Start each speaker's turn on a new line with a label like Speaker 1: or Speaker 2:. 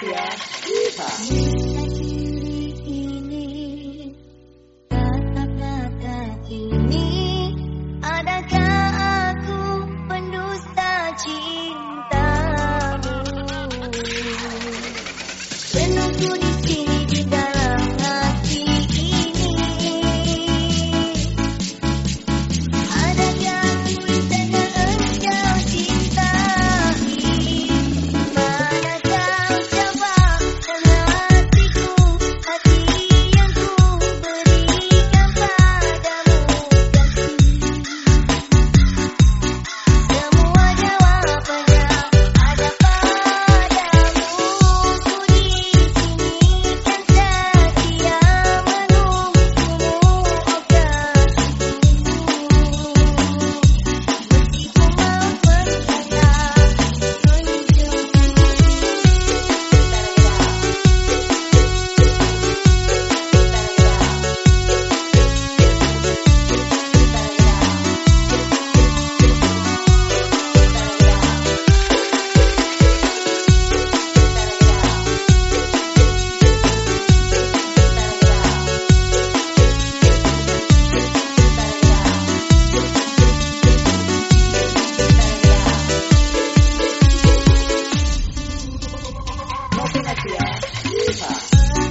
Speaker 1: Ya,
Speaker 2: 彩 Gracias.